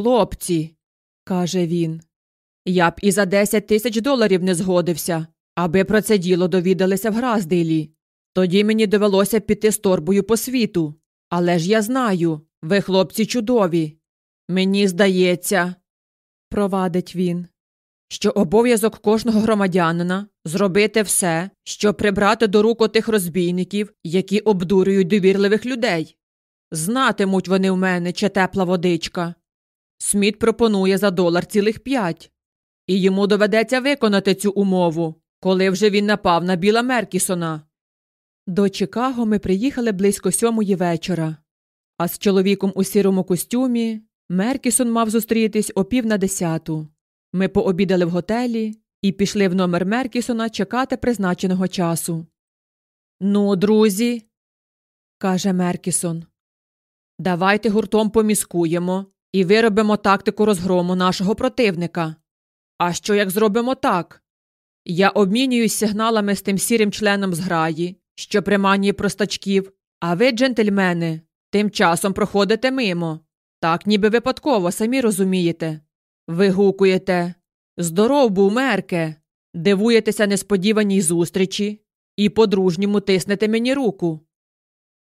Хлопці, каже він, я б і за 10 тисяч доларів не згодився, аби про це діло довідалися в Граздейлі. Тоді мені довелося піти з торбою по світу. Але ж я знаю, ви хлопці чудові. Мені здається, провадить він, що обов'язок кожного громадянина зробити все, щоб прибрати до рук отих розбійників, які обдурюють довірливих людей. Знатимуть вони в мене, чи тепла водичка. Сміт пропонує за долар цілих п'ять, і йому доведеться виконати цю умову, коли вже він напав на біла Меркісона. До Чикаго ми приїхали близько сьомої вечора, а з чоловіком у сірому костюмі Меркісон мав зустрітись о пів на десяту. Ми пообідали в готелі і пішли в номер Меркісона чекати призначеного часу. Ну, друзі, каже Меркісон, давайте гуртом поміскуємо і виробимо тактику розгрому нашого противника. А що як зробимо так? Я обмінююсь сигналами з тим сірим членом зграї, що приманює простачків, а ви, джентльмени, тим часом проходите мимо. Так ніби випадково, самі розумієте. Вигукуєте Здоров був, мерке, дивуєтеся несподіваній зустрічі і по-дружньому тиснете мені руку.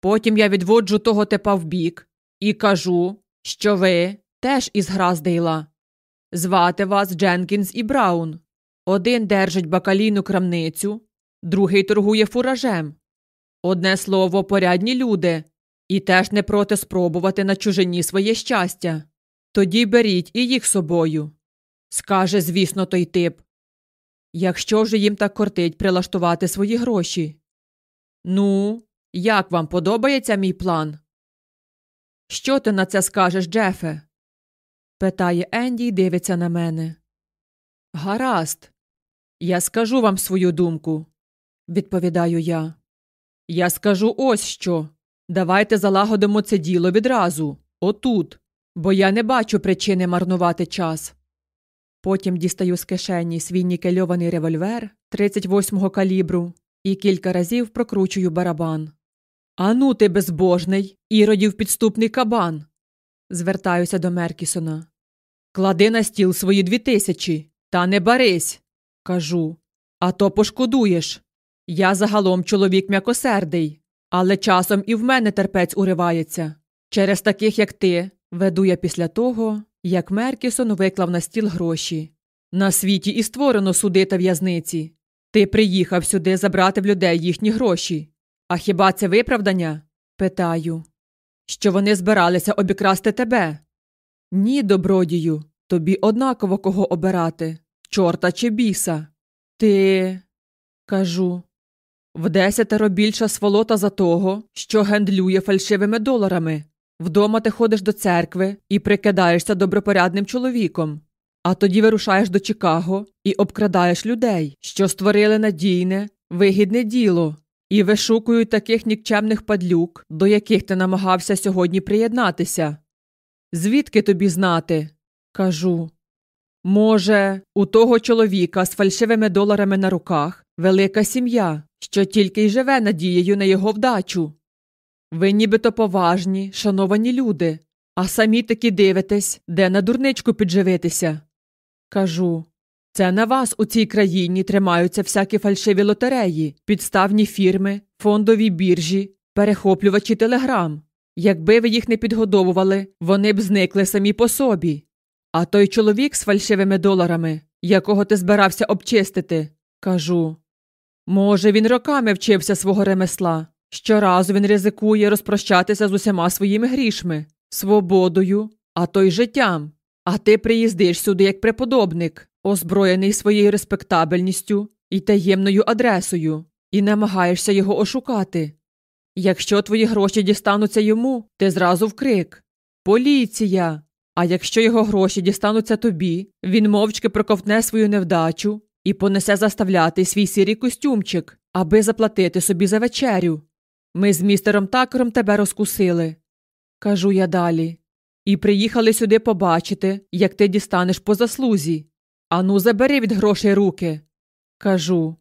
Потім я відводжу того тепа вбік і кажу, що ви теж із Граздейла. Звати вас Дженкінс і Браун. Один держить бакалійну крамницю, другий торгує фуражем. Одне слово, порядні люди, і теж не проти спробувати на чужині своє щастя. Тоді беріть і їх собою. Скаже, звісно, той тип. Якщо вже їм так кортить прилаштувати свої гроші. Ну, як вам подобається мій план? Що ти на це скажеш, Джефе? питає Енді і дивиться на мене. Гаразд, я скажу вам свою думку, відповідаю я. Я скажу ось що. Давайте залагодимо це діло відразу, отут, бо я не бачу причини марнувати час. Потім дістаю з кишені свій нікельований револьвер 38-го калібру і кілька разів прокручую барабан. Ану, ти безбожний, іродів підступний кабан. Звертаюся до Меркісона. Клади на стіл свої дві тисячі, та не барись, кажу. А то пошкодуєш. Я загалом чоловік м'якосердий, але часом і в мене терпець уривається. Через таких, як ти, веду я після того, як Меркісон виклав на стіл гроші. На світі і створено суди та в'язниці. Ти приїхав сюди забрати в людей їхні гроші. А хіба це виправдання? питаю. Що вони збиралися обікрасти тебе? Ні, добродію, тобі однаково кого обирати чорта чи біса. Ти. кажу. В десятеро більша сволота за того, що гендлює фальшивими доларами. Вдома ти ходиш до церкви і прикидаєшся добропорядним чоловіком, а тоді вирушаєш до Чикаго і обкрадаєш людей, що створили надійне, вигідне діло, і вишукують таких нікчемних падлюк, до яких ти намагався сьогодні приєднатися. Звідки тобі знати? кажу. Може, у того чоловіка з фальшивими доларами на руках велика сім'я, що тільки й живе надією на його вдачу. Ви нібито поважні, шановані люди, а самі таки дивитесь, де на дурничку підживитися. Кажу це на вас у цій країні тримаються всякі фальшиві лотереї, підставні фірми, фондові біржі, перехоплювачі телеграм. Якби ви їх не підгодовували, вони б зникли самі по собі. А той чоловік з фальшивими доларами, якого ти збирався обчистити, кажу. Може, він роками вчився свого ремесла. Щоразу він ризикує розпрощатися з усіма своїми грішми, свободою, а то й життям. А ти приїздиш сюди як преподобник, озброєний своєю респектабельністю і таємною адресою, і намагаєшся його ошукати. Якщо твої гроші дістануться йому, ти зразу вкрик Поліція. А якщо його гроші дістануться тобі, він мовчки проковтне свою невдачу і понесе заставляти свій сірий костюмчик, аби заплатити собі за вечерю. Ми з містером Такером тебе розкусили, кажу я далі, і приїхали сюди побачити, як ти дістанеш по заслузі. Ану, забери від грошей руки. Кажу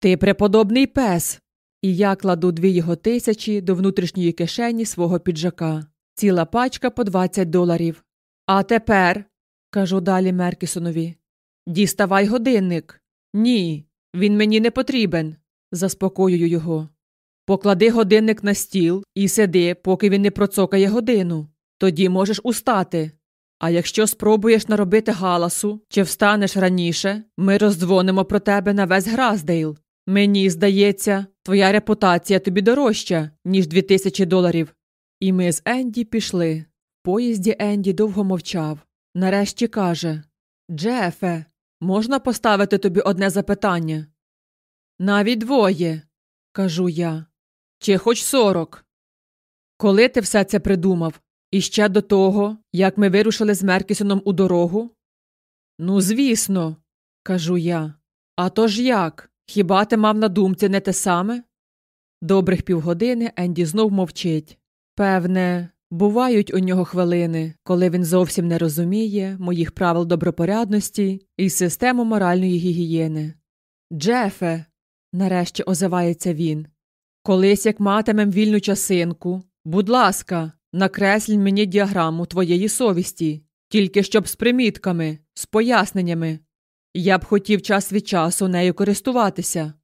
Ти преподобний пес. І я кладу дві його тисячі до внутрішньої кишені свого піджака. Ціла пачка по 20 доларів. А тепер, кажу далі Меркісонові, діставай годинник. Ні, він мені не потрібен, заспокоюю його. Поклади годинник на стіл і сиди, поки він не процокає годину. Тоді можеш устати. А якщо спробуєш наробити галасу чи встанеш раніше, ми роздзвонимо про тебе на весь Граздейл. Мені здається, твоя репутація тобі дорожча, ніж дві тисячі доларів. І ми з Енді пішли. В поїзді Енді довго мовчав. Нарешті каже Джефе, можна поставити тобі одне запитання? Навіть двоє, кажу я. Чи хоч сорок. Коли ти все це придумав? І ще до того, як ми вирушили з Меркісоном у дорогу? Ну, звісно, кажу я. А то ж як? Хіба ти мав на думці не те саме? Добрих півгодини Енді знов мовчить. Певне, бувають у нього хвилини, коли він зовсім не розуміє моїх правил добропорядності і систему моральної гігієни. Джефе, нарешті озивається він. Колись як матимем вільну часинку, будь ласка, накресль мені діаграму твоєї совісті, тільки щоб з примітками, з поясненнями. Я б хотів час від часу нею користуватися.